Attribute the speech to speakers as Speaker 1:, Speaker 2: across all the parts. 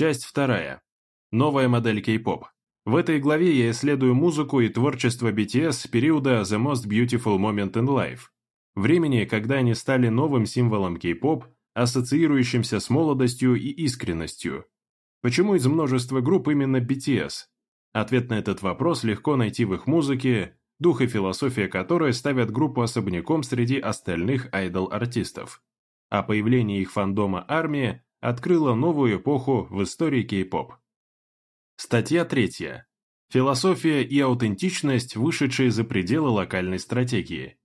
Speaker 1: Часть вторая. Новая модель кей-поп. В этой главе я исследую музыку и творчество BTS периода The Most Beautiful Moment in Life, времени, когда они стали новым символом кей-поп, ассоциирующимся с молодостью и искренностью. Почему из множества групп именно BTS? Ответ на этот вопрос легко найти в их музыке, дух и философия которой ставят группу особняком среди остальных айдол-артистов. О появлении их фандома армии открыла новую эпоху в истории кей-поп. Статья третья. Философия и аутентичность, вышедшие за пределы локальной стратегии.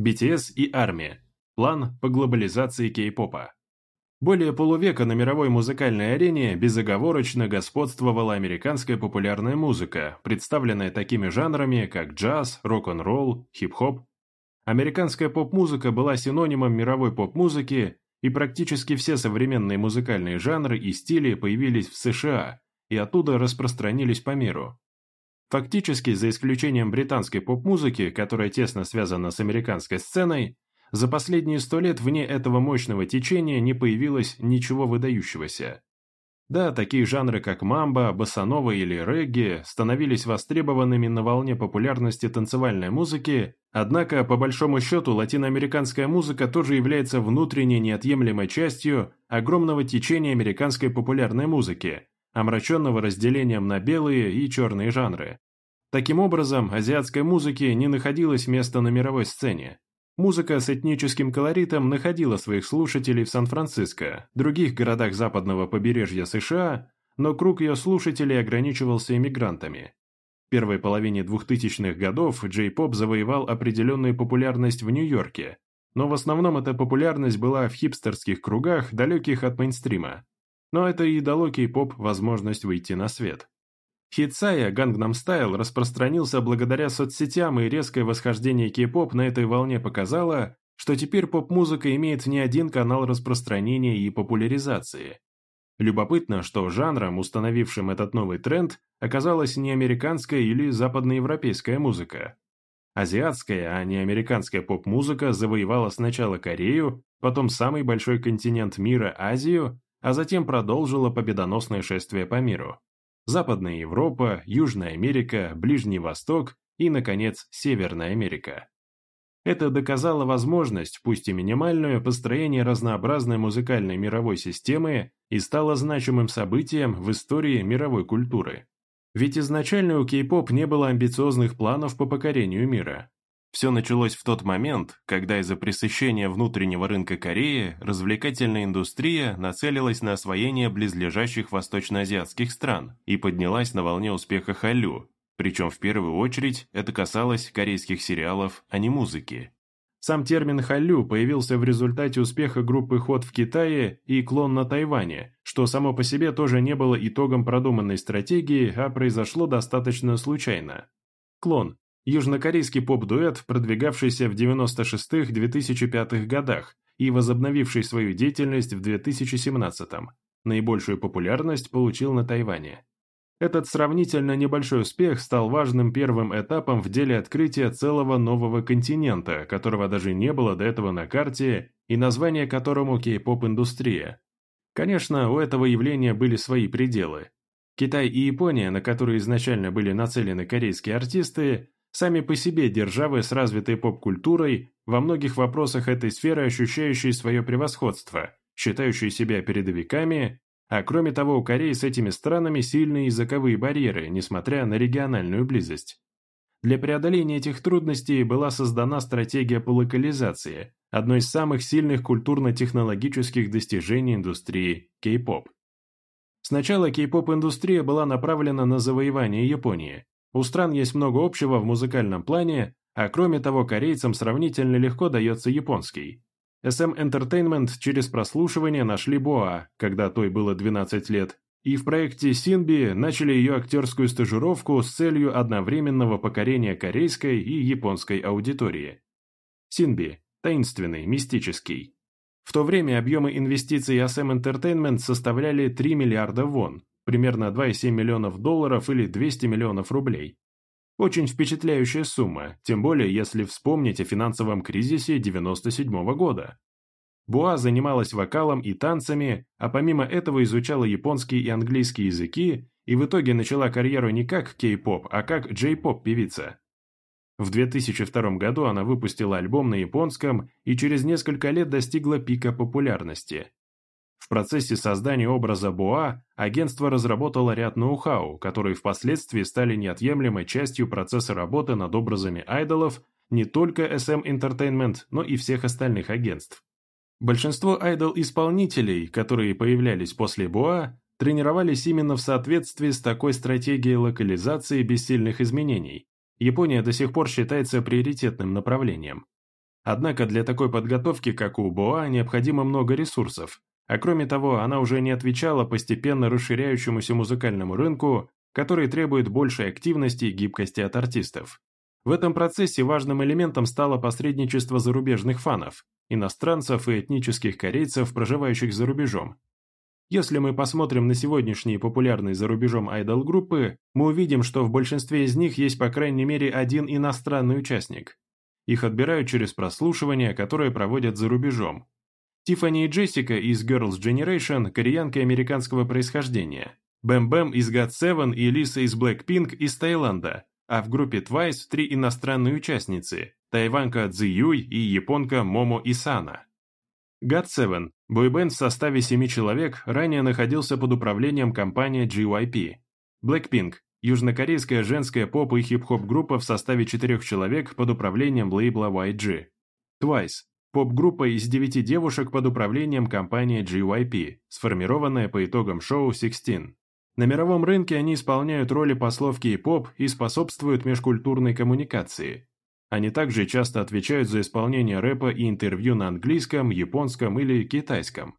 Speaker 1: BTS и армия. План по глобализации кей-попа. Более полувека на мировой музыкальной арене безоговорочно господствовала американская популярная музыка, представленная такими жанрами, как джаз, рок-н-ролл, хип-хоп. Американская поп-музыка была синонимом мировой поп-музыки, и практически все современные музыкальные жанры и стили появились в США и оттуда распространились по миру. Фактически, за исключением британской поп-музыки, которая тесно связана с американской сценой, за последние сто лет вне этого мощного течения не появилось ничего выдающегося. Да, такие жанры, как мамба, босанова или регги, становились востребованными на волне популярности танцевальной музыки, однако, по большому счету, латиноамериканская музыка тоже является внутренней неотъемлемой частью огромного течения американской популярной музыки, омраченного разделением на белые и черные жанры. Таким образом, азиатской музыке не находилось места на мировой сцене. Музыка с этническим колоритом находила своих слушателей в Сан-Франциско, других городах западного побережья США, но круг ее слушателей ограничивался иммигрантами. В первой половине 2000-х годов джей-поп завоевал определенную популярность в Нью-Йорке, но в основном эта популярность была в хипстерских кругах, далеких от мейнстрима. Но это и дало кей-поп возможность выйти на свет. Хитсая «Гангнам Стайл» распространился благодаря соцсетям, и резкое восхождение кей-поп на этой волне показало, что теперь поп-музыка имеет не один канал распространения и популяризации. Любопытно, что жанром, установившим этот новый тренд, оказалась не американская или западноевропейская музыка. Азиатская, а не американская поп-музыка завоевала сначала Корею, потом самый большой континент мира – Азию, а затем продолжила победоносное шествие по миру. Западная Европа, Южная Америка, Ближний Восток и, наконец, Северная Америка. Это доказало возможность, пусть и минимальную, построения разнообразной музыкальной мировой системы и стало значимым событием в истории мировой культуры. Ведь изначально у кей-поп не было амбициозных планов по покорению мира. Все началось в тот момент, когда из-за пресыщения внутреннего рынка Кореи развлекательная индустрия нацелилась на освоение близлежащих восточноазиатских стран и поднялась на волне успеха Халю, причем в первую очередь это касалось корейских сериалов, а не музыки. Сам термин «халю» появился в результате успеха группы «Ход» в Китае и «Клон» на Тайване, что само по себе тоже не было итогом продуманной стратегии, а произошло достаточно случайно. «Клон» Южнокорейский поп-дуэт, продвигавшийся в 96-2005 годах и возобновивший свою деятельность в 2017 -м. Наибольшую популярность получил на Тайване. Этот сравнительно небольшой успех стал важным первым этапом в деле открытия целого нового континента, которого даже не было до этого на карте и название которому кей-поп-индустрия. Конечно, у этого явления были свои пределы. Китай и Япония, на которые изначально были нацелены корейские артисты, Сами по себе державы с развитой поп-культурой во многих вопросах этой сферы ощущающие свое превосходство, считающие себя передовиками, а кроме того у Кореи с этими странами сильные языковые барьеры, несмотря на региональную близость. Для преодоления этих трудностей была создана стратегия по локализации, одно из самых сильных культурно-технологических достижений индустрии кей-поп. Сначала кей-поп-индустрия была направлена на завоевание Японии, у стран есть много общего в музыкальном плане, а кроме того, корейцам сравнительно легко дается японский. SM Entertainment через прослушивание нашли Боа, когда той было 12 лет, и в проекте Синби начали ее актерскую стажировку с целью одновременного покорения корейской и японской аудитории. Синби – таинственный, мистический. В то время объемы инвестиций SM Entertainment составляли 3 миллиарда вон, примерно 2,7 миллионов долларов или 200 миллионов рублей. Очень впечатляющая сумма, тем более если вспомнить о финансовом кризисе 1997 -го года. Буа занималась вокалом и танцами, а помимо этого изучала японский и английский языки и в итоге начала карьеру не как кей-поп, а как джей-поп-певица. В 2002 году она выпустила альбом на японском и через несколько лет достигла пика популярности. В процессе создания образа Боа агентство разработало ряд ноу-хау, которые впоследствии стали неотъемлемой частью процесса работы над образами айдолов не только SM Entertainment, но и всех остальных агентств. Большинство айдол-исполнителей, которые появлялись после Боа, тренировались именно в соответствии с такой стратегией локализации безсильных изменений. Япония до сих пор считается приоритетным направлением. Однако для такой подготовки, как у Боа, необходимо много ресурсов, а кроме того, она уже не отвечала постепенно расширяющемуся музыкальному рынку, который требует большей активности и гибкости от артистов. В этом процессе важным элементом стало посредничество зарубежных фанов, иностранцев и этнических корейцев, проживающих за рубежом. Если мы посмотрим на сегодняшние популярные за рубежом айдол-группы, мы увидим, что в большинстве из них есть по крайней мере один иностранный участник. Их отбирают через прослушивание, которое проводят за рубежом, Тиффани и Джессика из Girls Generation, кореянки американского происхождения, Бэм Бэм из GOT7 и Лиса из Blackpink из Таиланда, а в группе Twice три иностранные участницы – тайванка Цзыюй и японки Момо и Сана. God Seven – бойбенд в составе семи человек, ранее находился под управлением компании GYP. Blackpink – южнокорейская женская поп и хип-хоп группа в составе четырех человек под управлением лейбла YG. Twice Поп-группа из девяти девушек под управлением компании GYP, сформированная по итогам шоу «Sixteen». На мировом рынке они исполняют роли послов кей-поп и способствуют межкультурной коммуникации. Они также часто отвечают за исполнение рэпа и интервью на английском, японском или китайском.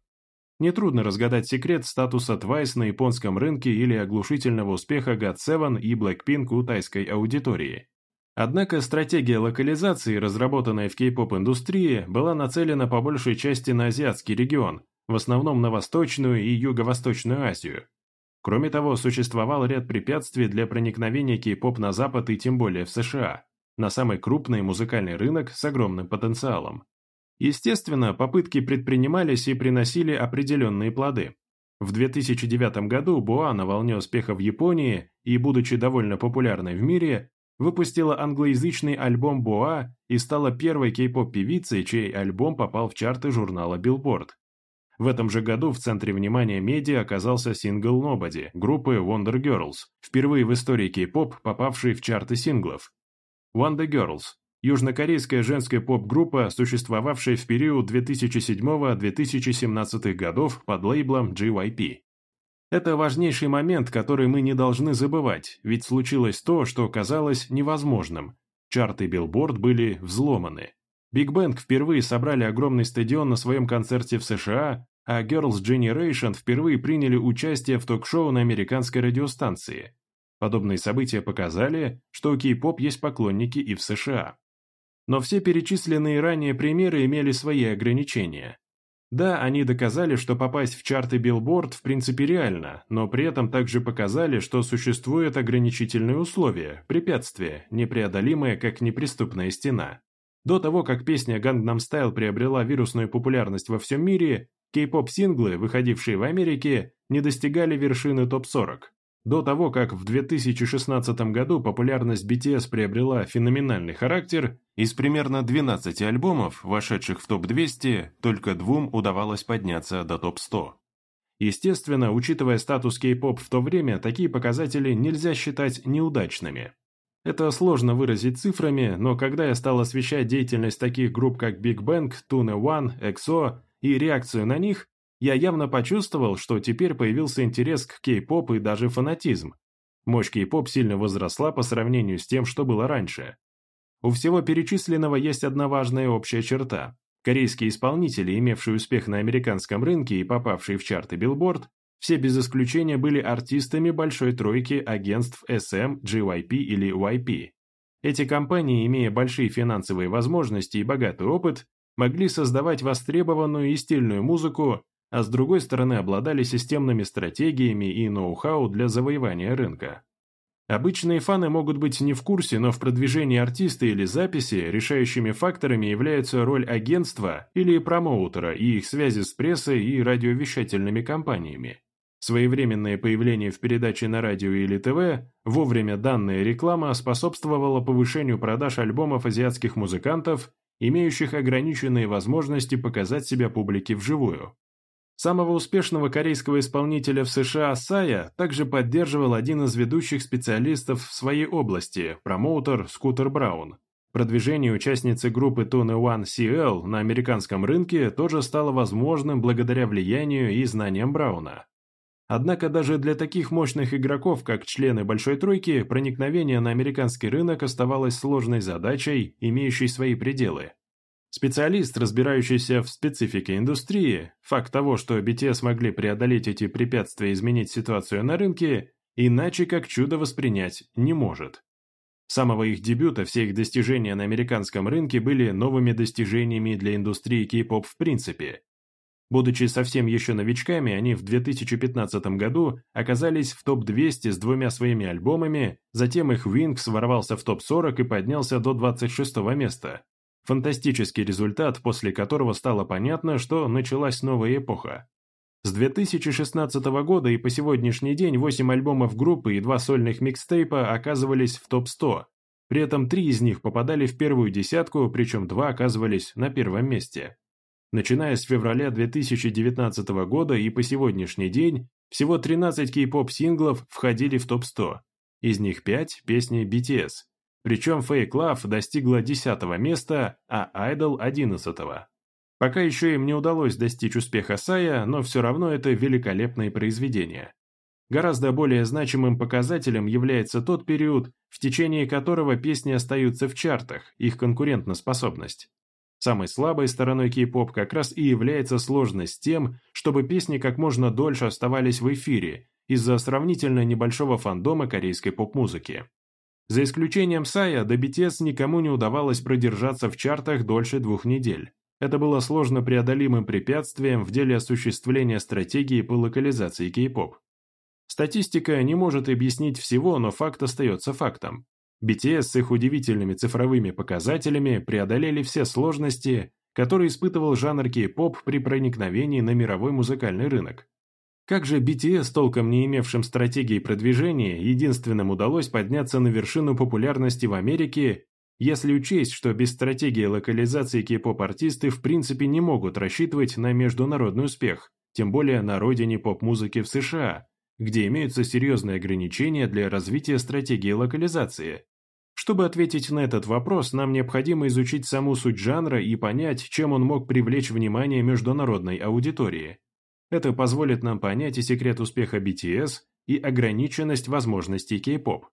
Speaker 1: Нетрудно разгадать секрет статуса Twice на японском рынке или оглушительного успеха GOT7 и Blackpink у тайской аудитории. Однако стратегия локализации, разработанная в кей-поп-индустрии, была нацелена по большей части на азиатский регион, в основном на Восточную и Юго-Восточную Азию. Кроме того, существовал ряд препятствий для проникновения кей-поп на Запад и тем более в США, на самый крупный музыкальный рынок с огромным потенциалом. Естественно, попытки предпринимались и приносили определенные плоды. В 2009 году Буа на волне успеха в Японии и, будучи довольно популярной в мире, выпустила англоязычный альбом «Боа» и стала первой кей-поп-певицей, чей альбом попал в чарты журнала Billboard. В этом же году в центре внимания медиа оказался сингл «Nobody» группы Wonder Girls, впервые в истории кей-поп попавший в чарты синглов. Wonder Girls – южнокорейская женская поп-группа, существовавшая в период 2007-2017 годов под лейблом JYP. Это важнейший момент, который мы не должны забывать, ведь случилось то, что казалось невозможным. Чарты Билборд были взломаны. Big Bang впервые собрали огромный стадион на своем концерте в США, а Girls' Generation впервые приняли участие в ток-шоу на американской радиостанции. Подобные события показали, что у кей-поп есть поклонники и в США. Но все перечисленные ранее примеры имели свои ограничения – да, они доказали, что попасть в чарты Billboard в принципе реально, но при этом также показали, что существуют ограничительные условия, препятствия, непреодолимые как неприступная стена. До того, как песня Gangnam Style приобрела вирусную популярность во всем мире, кей-поп-синглы, выходившие в Америке, не достигали вершины топ-40. До того, как в 2016 году популярность BTS приобрела феноменальный характер, из примерно 12 альбомов, вошедших в топ-200, только двум удавалось подняться до топ-100. Естественно, учитывая статус кей-поп в то время, такие показатели нельзя считать неудачными. Это сложно выразить цифрами, но когда я стал освещать деятельность таких групп, как Big Bang, Tune One, EXO и реакцию на них, я явно почувствовал, что теперь появился интерес к кей-поп и даже фанатизм. Мощь кей-поп сильно возросла по сравнению с тем, что было раньше. У всего перечисленного есть одна важная общая черта. Корейские исполнители, имевшие успех на американском рынке и попавшие в чарты Billboard, все без исключения были артистами большой тройки агентств SM, JYP или YP. Эти компании, имея большие финансовые возможности и богатый опыт, могли создавать востребованную и стильную музыку, а с другой стороны обладали системными стратегиями и ноу-хау для завоевания рынка. Обычные фаны могут быть не в курсе, но в продвижении артиста или записи решающими факторами являются роль агентства или промоутера и их связи с прессой и радиовещательными компаниями. Своевременное появление в передаче на радио или ТВ, вовремя данная реклама способствовала повышению продаж альбомов азиатских музыкантов, имеющих ограниченные возможности показать себя публике вживую. Самого успешного корейского исполнителя в США Сая также поддерживал один из ведущих специалистов в своей области, промоутер Скутер Браун. Продвижение участницы группы Tone One CL на американском рынке тоже стало возможным благодаря влиянию и знаниям Брауна. Однако даже для таких мощных игроков, как члены Большой Тройки, проникновение на американский рынок оставалось сложной задачей, имеющей свои пределы. Специалист, разбирающийся в специфике индустрии, факт того, что BTS смогли преодолеть эти препятствия и изменить ситуацию на рынке, иначе как чудо воспринять не может. С самого их дебюта все их достижения на американском рынке были новыми достижениями для индустрии кей-поп в принципе. Будучи совсем еще новичками, они в 2015 году оказались в топ-200 с двумя своими альбомами, затем их Wings ворвался в топ-40 и поднялся до 26 места, Фантастический результат, после которого стало понятно, что началась новая эпоха. С 2016 года и по сегодняшний день 8 альбомов группы и два сольных микстейпа оказывались в топ-100. При этом три из них попадали в первую десятку, причем два оказывались на первом месте. Начиная с февраля 2019 года и по сегодняшний день, всего 13 кей-поп синглов входили в топ-100. Из них 5 – песни BTS – причем Fake Love достигла 10 места, а Idol 11. -го. Пока еще им не удалось достичь успеха Сая, но все равно это великолепное произведение. Гораздо более значимым показателем является тот период, в течение которого песни остаются в чартах, их конкурентоспособность. Самой слабой стороной кей-поп как раз и является сложность тем, чтобы песни как можно дольше оставались в эфире из-за сравнительно небольшого фандома корейской поп-музыки. За исключением Сая, до BTS никому не удавалось продержаться в чартах дольше двух недель. Это было сложно преодолимым препятствием в деле осуществления стратегии по локализации кей-поп. Статистика не может объяснить всего, но факт остается фактом. BTS с их удивительными цифровыми показателями преодолели все сложности, которые испытывал жанр кей-поп при проникновении на мировой музыкальный рынок, как же BTS толком не имевшим стратегии продвижения, единственным удалось подняться на вершину популярности в Америке, если учесть, что без стратегии локализации кей-поп-артисты в принципе не могут рассчитывать на международный успех, тем более на родине поп-музыки в США, где имеются серьезные ограничения для развития стратегии локализации. Чтобы ответить на этот вопрос, нам необходимо изучить саму суть жанра и понять, чем он мог привлечь внимание международной аудитории. Это позволит нам понять и секрет успеха BTS, и ограниченность возможностей кей-поп.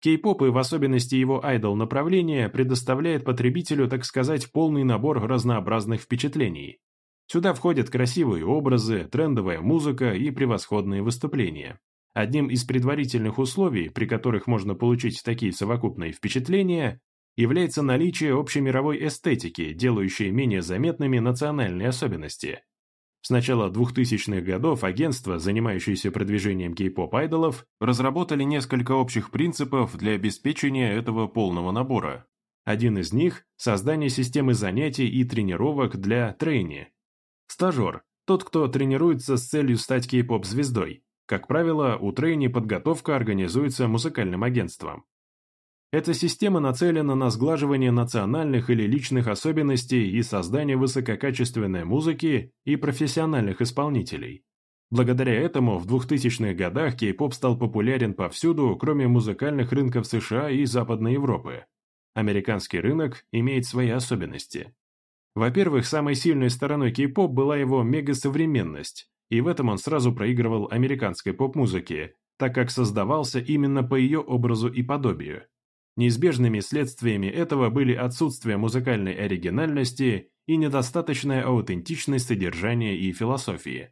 Speaker 1: Кей-поп и в особенности его айдол направление предоставляет потребителю, так сказать, полный набор разнообразных впечатлений. Сюда входят красивые образы, трендовая музыка и превосходные выступления. Одним из предварительных условий, при которых можно получить такие совокупные впечатления, является наличие общемировой эстетики, делающей менее заметными национальные особенности – с начала 2000-х годов агентства, занимающиеся продвижением кей-поп-айдолов, разработали несколько общих принципов для обеспечения этого полного набора. Один из них – создание системы занятий и тренировок для трейни. Стажер – тот, кто тренируется с целью стать кей-поп-звездой. Как правило, у трейни подготовка организуется музыкальным агентством. Эта система нацелена на сглаживание национальных или личных особенностей и создание высококачественной музыки и профессиональных исполнителей. Благодаря этому в 2000-х годах кей-поп стал популярен повсюду, кроме музыкальных рынков США и Западной Европы. Американский рынок имеет свои особенности. Во-первых, самой сильной стороной кей-поп была его мегасовременность, и в этом он сразу проигрывал американской поп-музыке, так как создавался именно по ее образу и подобию. Неизбежными следствиями этого были отсутствие музыкальной оригинальности и недостаточная аутентичность содержания и философии.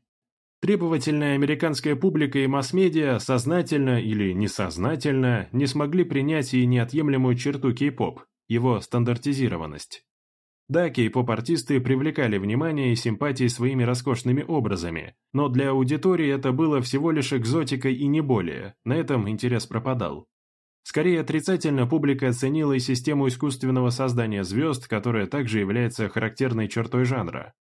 Speaker 1: Требовательная американская публика и масс-медиа сознательно или несознательно не смогли принять и неотъемлемую черту кей-поп, его стандартизированность. Да, кей-поп-артисты привлекали внимание и симпатии своими роскошными образами, но для аудитории это было всего лишь экзотикой и не более, на этом интерес пропадал. Скорее, отрицательно публика оценила и систему искусственного создания звезд, которая также является характерной чертой жанра.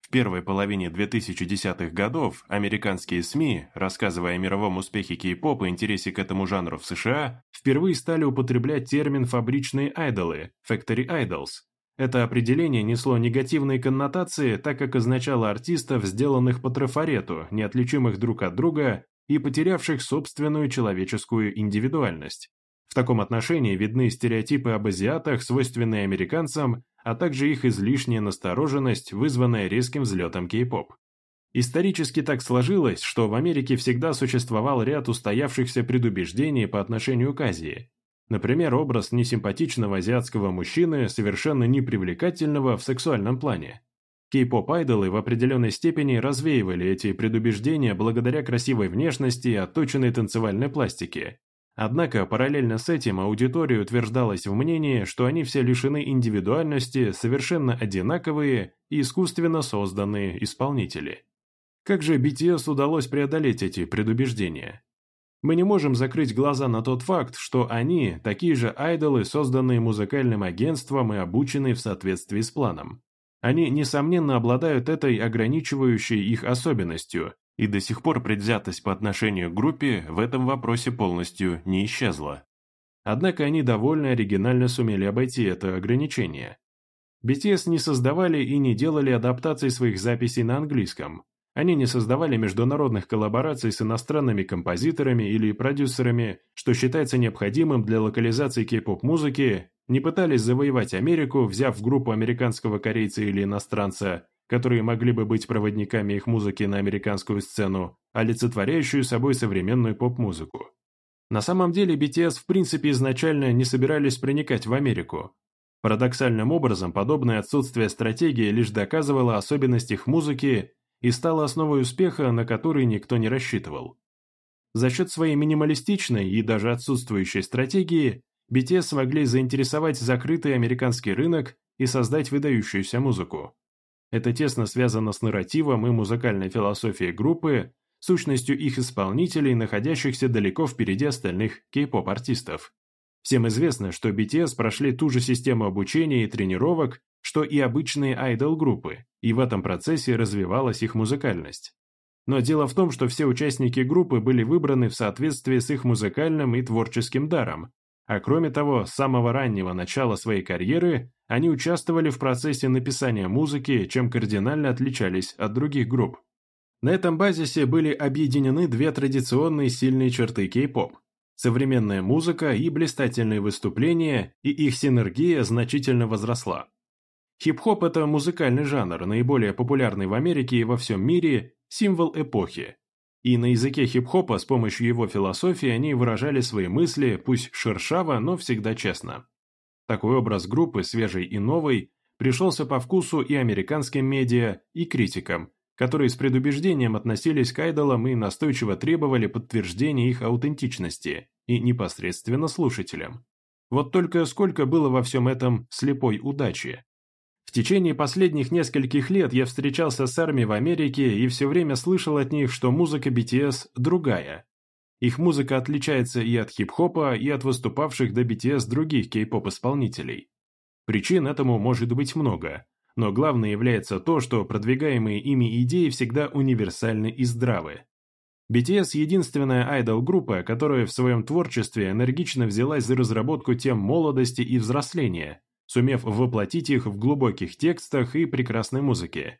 Speaker 1: В первой половине 2010-х годов американские СМИ, рассказывая о мировом успехе кей-поп и интересе к этому жанру в США, впервые стали употреблять термин «фабричные айдолы» – «factory idols». Это определение несло негативные коннотации, так как означало артистов, сделанных по трафарету, неотличимых друг от друга и потерявших собственную человеческую индивидуальность. В таком отношении видны стереотипы об азиатах, свойственные американцам, а также их излишняя настороженность, вызванная резким взлетом кей-поп. Исторически так сложилось, что в Америке всегда существовал ряд устоявшихся предубеждений по отношению к Азии. Например, образ несимпатичного азиатского мужчины, совершенно непривлекательного в сексуальном плане. Кей-поп-айдолы в определенной степени развеивали эти предубеждения благодаря красивой внешности и отточенной танцевальной пластике, Однако параллельно с этим аудитория утверждалась в мнении, что они все лишены индивидуальности, совершенно одинаковые и искусственно созданные исполнители. Как же BTS удалось преодолеть эти предубеждения? Мы не можем закрыть глаза на тот факт, что они – такие же айдолы, созданные музыкальным агентством и обученные в соответствии с планом. Они, несомненно, обладают этой ограничивающей их особенностью, и до сих пор предвзятость по отношению к группе в этом вопросе полностью не исчезла. Однако они довольно оригинально сумели обойти это ограничение. BTS не создавали и не делали адаптации своих записей на английском. Они не создавали международных коллабораций с иностранными композиторами или продюсерами, что считается необходимым для локализации кей-поп-музыки, не пытались завоевать Америку, взяв в группу американского корейца или иностранца, которые могли бы быть проводниками их музыки на американскую сцену, а олицетворяющую собой современную поп-музыку. На самом деле BTS в принципе изначально не собирались проникать в Америку. Парадоксальным образом, подобное отсутствие стратегии лишь доказывало особенность их музыки и стало основой успеха, на который никто не рассчитывал. За счет своей минималистичной и даже отсутствующей стратегии BTS смогли заинтересовать закрытый американский рынок и создать выдающуюся музыку. Это тесно связано с нарративом и музыкальной философией группы, сущностью их исполнителей, находящихся далеко впереди остальных кей-поп-артистов. Всем известно, что BTS прошли ту же систему обучения и тренировок, что и обычные айдол-группы, и в этом процессе развивалась их музыкальность. Но дело в том, что все участники группы были выбраны в соответствии с их музыкальным и творческим даром, а кроме того, с самого раннего начала своей карьеры они участвовали в процессе написания музыки, чем кардинально отличались от других групп. На этом базисе были объединены две традиционные сильные черты кей-поп – современная музыка и блистательные выступления, и их синергия значительно возросла. Хип-хоп – это музыкальный жанр, наиболее популярный в Америке и во всем мире, символ эпохи. И на языке хип-хопа с помощью его философии они выражали свои мысли, пусть шершаво, но всегда честно. Такой образ группы, свежий и новый, пришелся по вкусу и американским медиа, и критикам, которые с предубеждением относились к айдолам и настойчиво требовали подтверждения их аутентичности, и непосредственно слушателям. Вот только сколько было во всем этом слепой удачи. В течение последних нескольких лет я встречался с армией в Америке и все время слышал от них, что музыка BTS другая. Их музыка отличается и от хип-хопа, и от выступавших до BTS других кей-поп-исполнителей. Причин этому может быть много, но главное является то, что продвигаемые ими идеи всегда универсальны и здравы. BTS – единственная айдол-группа, которая в своем творчестве энергично взялась за разработку тем молодости и взросления – сумев воплотить их в глубоких текстах и прекрасной музыке.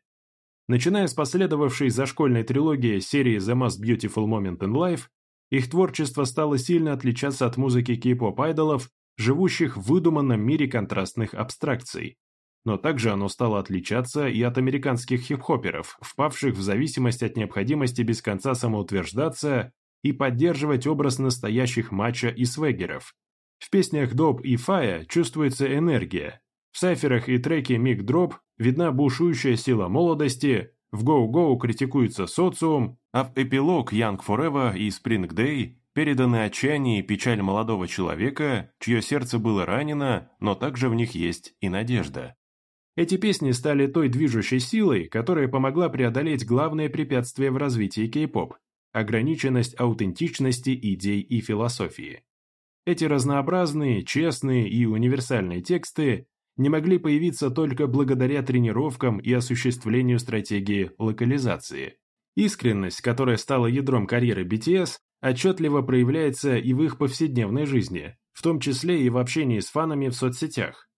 Speaker 1: Начиная с последовавшей за школьной трилогии серии The Most Beautiful Moment in Life, их творчество стало сильно отличаться от музыки кей-поп-айдолов, живущих в выдуманном мире контрастных абстракций. Но также оно стало отличаться и от американских хип-хоперов, впавших в зависимость от необходимости без конца самоутверждаться и поддерживать образ настоящих мачо и свегеров, в песнях Доб и Фая чувствуется энергия. В сайферах и треке Миг Дроп видна бушующая сила молодости, в Go-Go критикуется социум, а в эпилог Young Forever и Spring Day переданы отчаяние и печаль молодого человека, чье сердце было ранено, но также в них есть и надежда. Эти песни стали той движущей силой, которая помогла преодолеть главное препятствие в развитии кей-поп – ограниченность аутентичности идей и философии. Эти разнообразные, честные и универсальные тексты не могли появиться только благодаря тренировкам и осуществлению стратегии локализации. Искренность, которая стала ядром карьеры BTS, отчетливо проявляется и в их повседневной жизни, в том числе и в общении с фанами в соцсетях.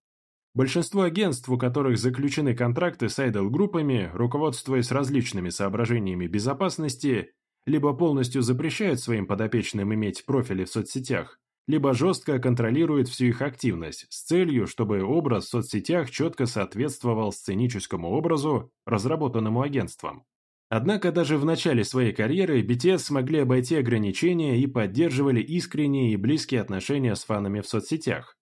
Speaker 1: Большинство агентств, у которых заключены контракты с айдол-группами, руководствуясь различными соображениями безопасности, либо полностью запрещают своим подопечным иметь профили в соцсетях, либо жестко контролирует всю их активность с целью, чтобы образ в соцсетях четко соответствовал сценическому образу, разработанному агентством. Однако даже в начале своей карьеры BTS смогли обойти ограничения и поддерживали искренние и близкие отношения с фанами в соцсетях.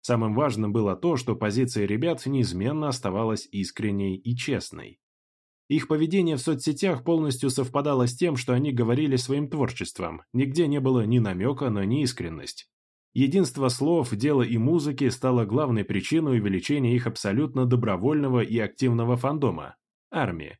Speaker 1: Самым важным было то, что позиция ребят неизменно оставалась искренней и честной. Их поведение в соцсетях полностью совпадало с тем, что они говорили своим творчеством. Нигде не было ни намека на неискренность. Единство слов, дела и музыки стало главной причиной увеличения их абсолютно добровольного и активного фандома – армии.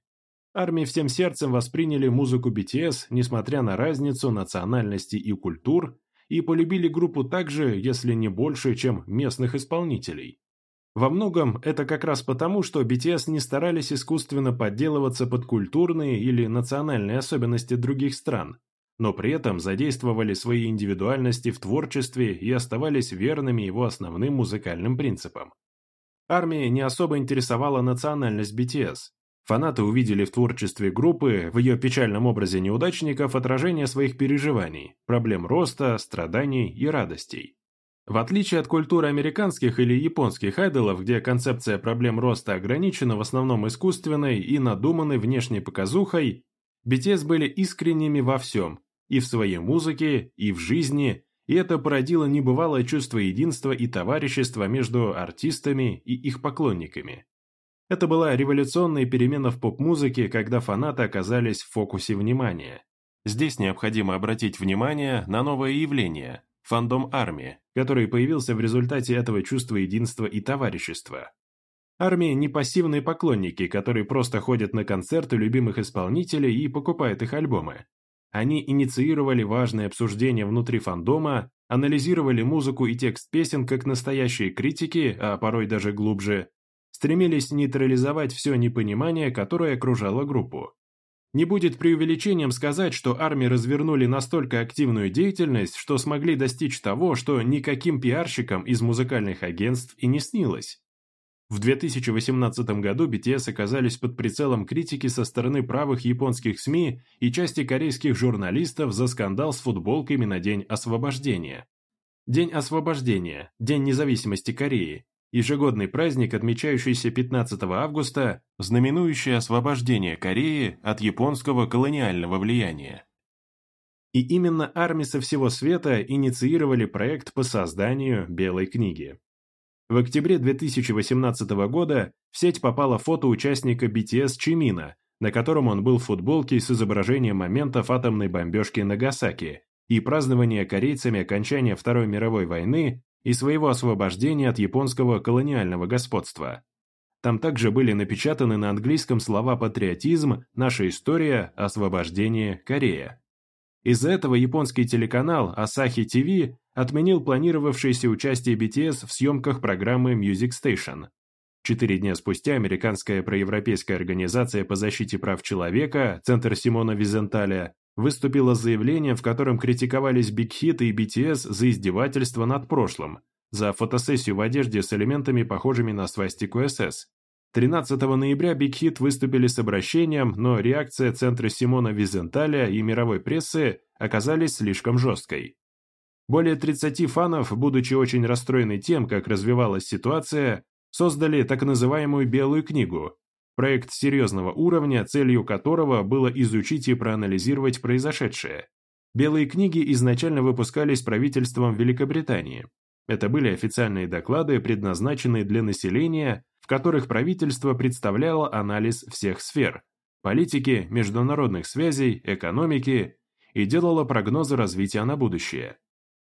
Speaker 1: Армии всем сердцем восприняли музыку BTS, несмотря на разницу национальностей и культур, и полюбили группу так же, если не больше, чем местных исполнителей. Во многом это как раз потому, что BTS не старались искусственно подделываться под культурные или национальные особенности других стран, но при этом задействовали свои индивидуальности в творчестве и оставались верными его основным музыкальным принципам. Армия не особо интересовала национальность BTS. Фанаты увидели в творчестве группы, в ее печальном образе неудачников, отражение своих переживаний, проблем роста, страданий и радостей. В отличие от культуры американских или японских айдолов, где концепция проблем роста ограничена в основном искусственной и надуманной внешней показухой, BTS были искренними во всем, и в своей музыке, и в жизни, и это породило небывалое чувство единства и товарищества между артистами и их поклонниками. Это была революционная перемена в поп-музыке, когда фанаты оказались в фокусе внимания. Здесь необходимо обратить внимание на новое явление – фандом армии, который появился в результате этого чувства единства и товарищества. Армия – не пассивные поклонники, которые просто ходят на концерты любимых исполнителей и покупают их альбомы. Они инициировали важные обсуждения внутри фандома, анализировали музыку и текст песен как настоящие критики, а порой даже глубже, стремились нейтрализовать все непонимание, которое окружало группу, не будет преувеличением сказать, что армии развернули настолько активную деятельность, что смогли достичь того, что никаким пиарщикам из музыкальных агентств и не снилось. В 2018 году BTS оказались под прицелом критики со стороны правых японских СМИ и части корейских журналистов за скандал с футболками на День освобождения. День освобождения, День независимости Кореи, ежегодный праздник, отмечающийся 15 августа, знаменующий освобождение Кореи от японского колониального влияния. И именно армии со всего света инициировали проект по созданию Белой книги. В октябре 2018 года в сеть попало фото участника BTS Чимина, на котором он был в футболке с изображением моментов атомной бомбежки Нагасаки и празднования корейцами окончания Второй мировой войны и своего освобождения от японского колониального господства. Там также были напечатаны на английском слова «патриотизм», «Наша история», «Освобождение», «Корея». Из-за этого японский телеканал Asahi TV отменил планировавшееся участие BTS в съемках программы Music Station. Четыре дня спустя американская проевропейская организация по защите прав человека, Центр Симона Визенталя, выступило заявление, в котором критиковались Бигхит и BTS за издевательство над прошлым, за фотосессию в одежде с элементами, похожими на свастику СС. 13 ноября Бигхит выступили с обращением, но реакция центра Симона Визенталя и мировой прессы оказались слишком жесткой. Более 30 фанов, будучи очень расстроены тем, как развивалась ситуация, создали так называемую «белую книгу», проект серьезного уровня, целью которого было изучить и проанализировать произошедшее. Белые книги изначально выпускались правительством Великобритании. Это были официальные доклады, предназначенные для населения, в которых правительство представляло анализ всех сфер – политики, международных связей, экономики – и делало прогнозы развития на будущее.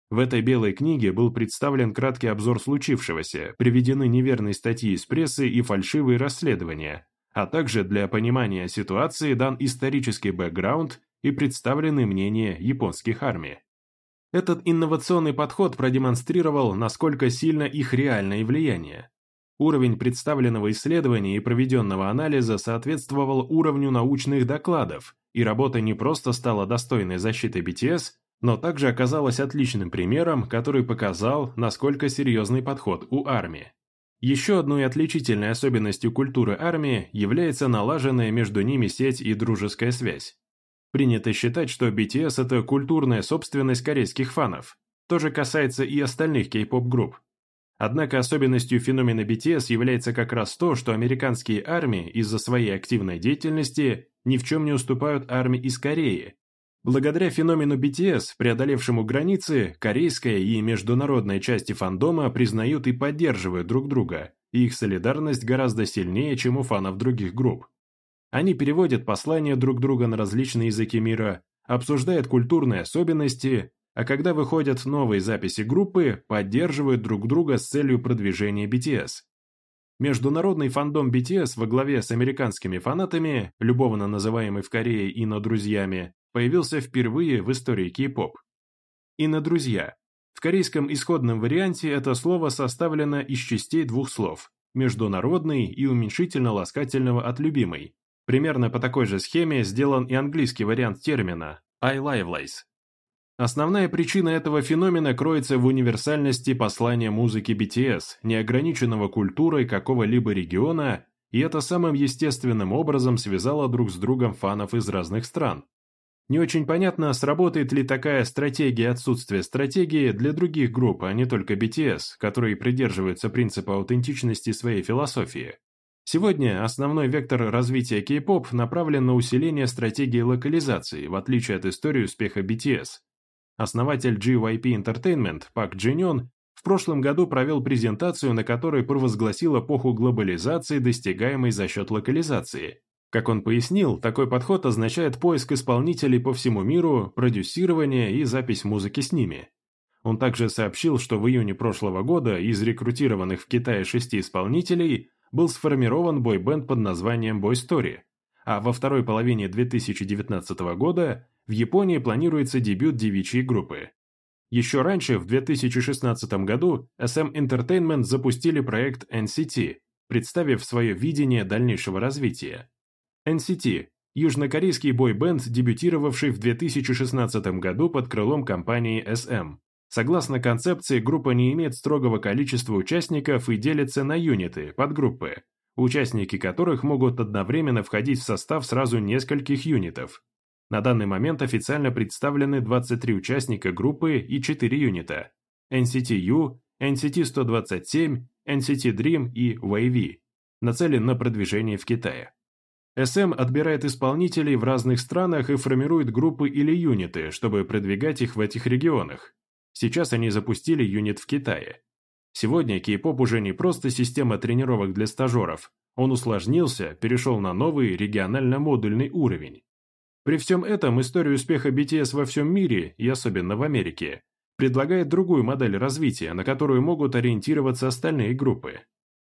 Speaker 1: В этой белой книге был представлен краткий обзор случившегося, приведены неверные статьи из прессы и фальшивые расследования, а также для понимания ситуации дан исторический бэкграунд и представлены мнения японских армий. Этот инновационный подход продемонстрировал, насколько сильно их реальное влияние. Уровень представленного исследования и проведенного анализа соответствовал уровню научных докладов, и работа не просто стала достойной защиты BTS, но также оказалась отличным примером, который показал, насколько серьезный подход у армии. Еще одной отличительной особенностью культуры армии является налаженная между ними сеть и дружеская связь. Принято считать, что BTS – это культурная собственность корейских фанов. То же касается и остальных кей-поп-групп. Однако особенностью феномена BTS является как раз то, что американские армии из-за своей активной деятельности ни в чем не уступают армии из Кореи, Благодаря феномену BTS, преодолевшему границы, корейская и международная части фандома признают и поддерживают друг друга, и их солидарность гораздо сильнее, чем у фанов других групп. Они переводят послания друг друга на различные языки мира, обсуждают культурные особенности, а когда выходят новые записи группы, поддерживают друг друга с целью продвижения BTS. Международный фандом BTS во главе с американскими фанатами, любовно называемый в Корее и на друзьями, появился впервые в истории кей-поп. Инна-друзья. В корейском исходном варианте это слово составлено из частей двух слов – международный и уменьшительно-ласкательного от любимой. Примерно по такой же схеме сделан и английский вариант термина «I liveless». Основная причина этого феномена кроется в универсальности послания музыки BTS, неограниченного культурой какого-либо региона, и это самым естественным образом связало друг с другом фанов из разных стран, не очень понятно, сработает ли такая стратегия отсутствия стратегии для других групп, а не только BTS, которые придерживаются принципа аутентичности своей философии. Сегодня основной вектор развития кей-поп направлен на усиление стратегии локализации, в отличие от истории успеха BTS. Основатель GYP Entertainment Пак Джиньон в прошлом году провел презентацию, на которой провозгласил эпоху глобализации, достигаемой за счет локализации. Как он пояснил, такой подход означает поиск исполнителей по всему миру, продюсирование и запись музыки с ними. Он также сообщил, что в июне прошлого года из рекрутированных в Китае шести исполнителей был сформирован бой-бенд под названием Boy Story, а во второй половине 2019 года в Японии планируется дебют девичьей группы. Еще раньше, в 2016 году, SM Entertainment запустили проект NCT, представив свое видение дальнейшего развития. NCT, южнокорейский бойбенд, дебютировавший в 2016 году под крылом компании SM. Согласно концепции, группа не имеет строгого количества участников и делится на юниты, подгруппы, участники которых могут одновременно входить в состав сразу нескольких юнитов. На данный момент официально представлены 23 участника группы и 4 юнита – NCT-U, NCT-127, NCT Dream и Wavy, нацелен на продвижение в Китае. СМ отбирает исполнителей в разных странах и формирует группы или юниты, чтобы продвигать их в этих регионах. Сейчас они запустили юнит в Китае. Сегодня K-pop уже не просто система тренировок для стажеров. Он усложнился, перешел на новый регионально-модульный уровень. При всем этом история успеха BTS во всем мире, и особенно в Америке, предлагает другую модель развития, на которую могут ориентироваться остальные группы.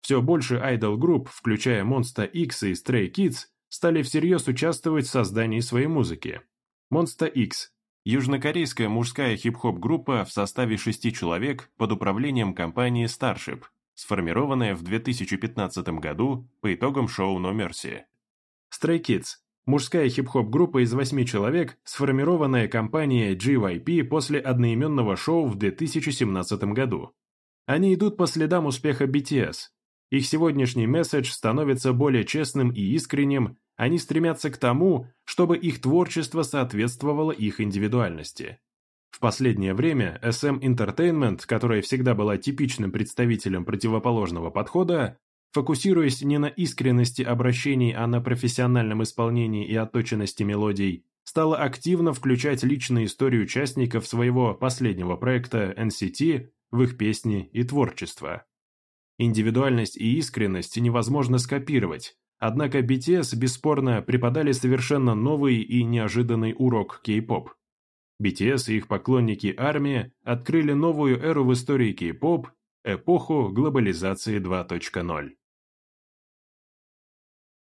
Speaker 1: Все больше айдол-групп, включая Monsta X и Stray Kids, стали всерьез участвовать в создании своей музыки. Monsta X – южнокорейская мужская хип-хоп-группа в составе шести человек под управлением компании Starship, сформированная в 2015 году по итогам шоу No Mercy. Stray Kids – мужская хип-хоп-группа из восьми человек, сформированная компанией JYP после одноименного шоу в 2017 году. Они идут по следам успеха BTS, их сегодняшний месседж становится более честным и искренним, они стремятся к тому, чтобы их творчество соответствовало их индивидуальности. В последнее время SM эм Entertainment, которая всегда была типичным представителем противоположного подхода, фокусируясь не на искренности обращений, а на профессиональном исполнении и отточенности мелодий, стала активно включать личную историю участников своего последнего проекта NCT в их песни и творчество. Индивидуальность и искренность невозможно скопировать. Однако BTS бесспорно преподали совершенно новый и неожиданный урок кей-поп. BTS и их поклонники армии открыли новую эру в истории кей-поп, эпоху глобализации 2.0.